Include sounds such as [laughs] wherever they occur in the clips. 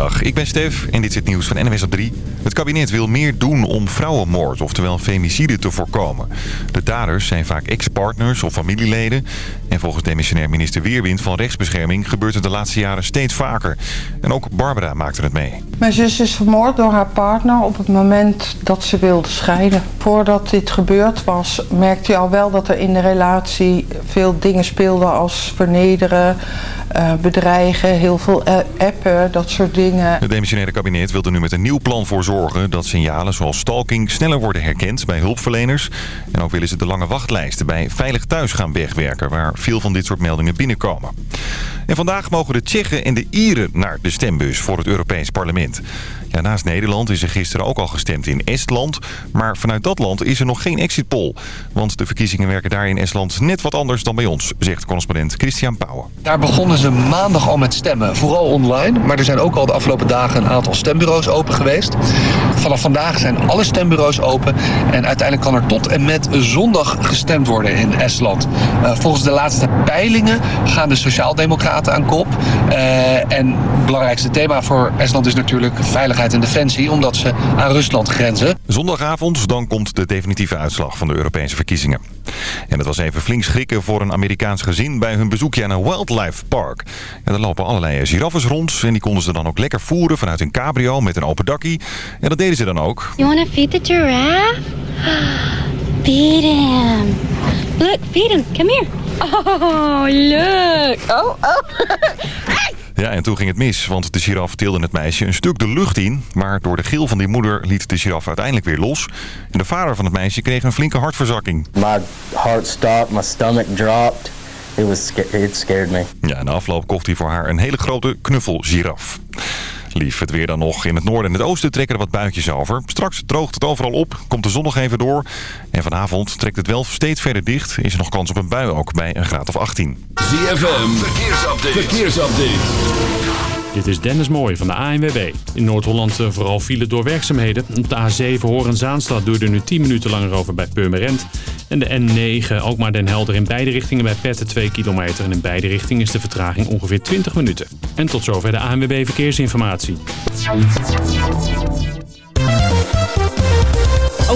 Ik ben Stef en dit is het nieuws van NWS op 3. Het kabinet wil meer doen om vrouwenmoord, oftewel femicide, te voorkomen. De daders zijn vaak ex-partners of familieleden. En volgens demissionair minister Weerwind van Rechtsbescherming gebeurt het de laatste jaren steeds vaker. En ook Barbara maakte het mee. Mijn zus is vermoord door haar partner op het moment dat ze wilde scheiden. Voordat dit gebeurd was, merkte je al wel dat er in de relatie veel dingen speelden als vernederen, eh, bedreigen, heel veel appen, dat soort dingen. Het demissionaire kabinet wil er nu met een nieuw plan voor zorgen dat signalen zoals stalking sneller worden herkend bij hulpverleners. En ook willen ze de lange wachtlijsten bij Veilig Thuis gaan wegwerken, waar veel van dit soort meldingen binnenkomen. En vandaag mogen de Tsjechen en de Ieren naar de stembus voor het Europees Parlement. Naast Nederland is er gisteren ook al gestemd in Estland. Maar vanuit dat land is er nog geen exit poll. Want de verkiezingen werken daar in Estland net wat anders dan bij ons, zegt correspondent Christian Pauwen. Daar begonnen ze maandag al met stemmen, vooral online. Maar er zijn ook al de afgelopen dagen een aantal stembureaus open geweest. Vanaf vandaag zijn alle stembureaus open. En uiteindelijk kan er tot en met zondag gestemd worden in Estland. Uh, volgens de laatste peilingen gaan de Sociaaldemocraten aan kop. Uh, en het belangrijkste thema voor Estland is natuurlijk veiligheid en defensie, omdat ze aan Rusland grenzen. Zondagavond dan komt de definitieve uitslag van de Europese verkiezingen. En het was even flink schrikken voor een Amerikaans gezin bij hun bezoekje aan een wildlife park. En er lopen allerlei giraffes rond en die konden ze dan ook lekker voeren vanuit een cabrio met een open dakkie. En dat deden ze dan ook. You wanna feed the giraffe? [gasps] Feed him. Look, feed him. Come here. Oh, look. Oh, oh. [laughs] Ja, en toen ging het mis, want de giraf tilde het meisje een stuk de lucht in. Maar door de gil van die moeder liet de giraf uiteindelijk weer los. En de vader van het meisje kreeg een flinke hartverzakking. My heart stopped, my stomach dropped. It, was, it scared me. Ja, de afloop kocht hij voor haar een hele grote knuffelgiraf. Lief, het weer dan nog. In het noorden en het oosten trekken er wat buitjes over. Straks droogt het overal op, komt de zon nog even door. En vanavond trekt het wel steeds verder dicht. Is er nog kans op een bui ook bij een graad of 18. ZFM, verkeersupdate. verkeersupdate. Dit is Dennis Mooij van de ANWB. In Noord-Holland eh, vooral file door werkzaamheden. Op de A7 Horen-Zaanstad duurde nu 10 minuten langer over bij Purmerend. En de N9 ook maar Den Helder in beide richtingen bij Petten 2 kilometer. En in beide richtingen is de vertraging ongeveer 20 minuten. En tot zover de ANWB Verkeersinformatie.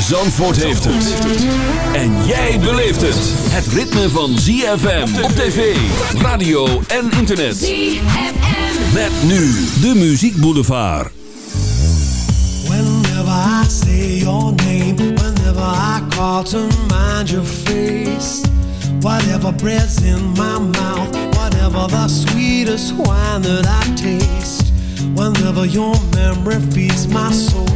Zandvoort heeft het. En jij beleeft het. Het ritme van ZFM op tv, radio en internet. ZFM. Met nu de Muziek Boulevard. Whenever I say your name, whenever I call to mind your face. Whatever breath's in my mouth, whatever the sweetest wine that I taste. Whenever your memory feeds my soul.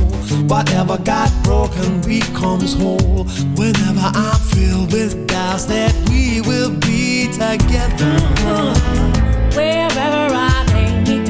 Whatever got broken becomes whole. Whenever I'm filled with doubts that we will be together. Wherever I lay me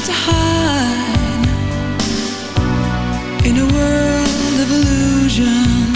to hide in a world of illusion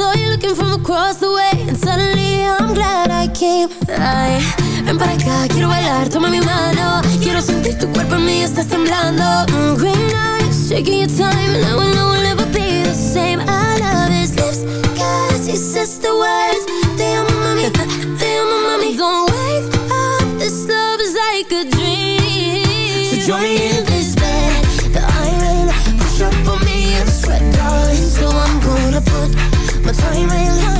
Saw you looking from across the way, and suddenly I'm glad I came. Ay, ven para acá, quiero bailar, toma mi mano. Quiero sentir tu cuerpo en mí, estás temblando. Mm, green eyes, taking your time, and I will know we'll never be the same. I love his lips, cause he says the words. Te amo, mami, te amo, mami. Don't wake up, this love is like a dream. So join me in this bed that I'm. Push up on me and sweat, darling. So I'm gonna put my time. I won't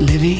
living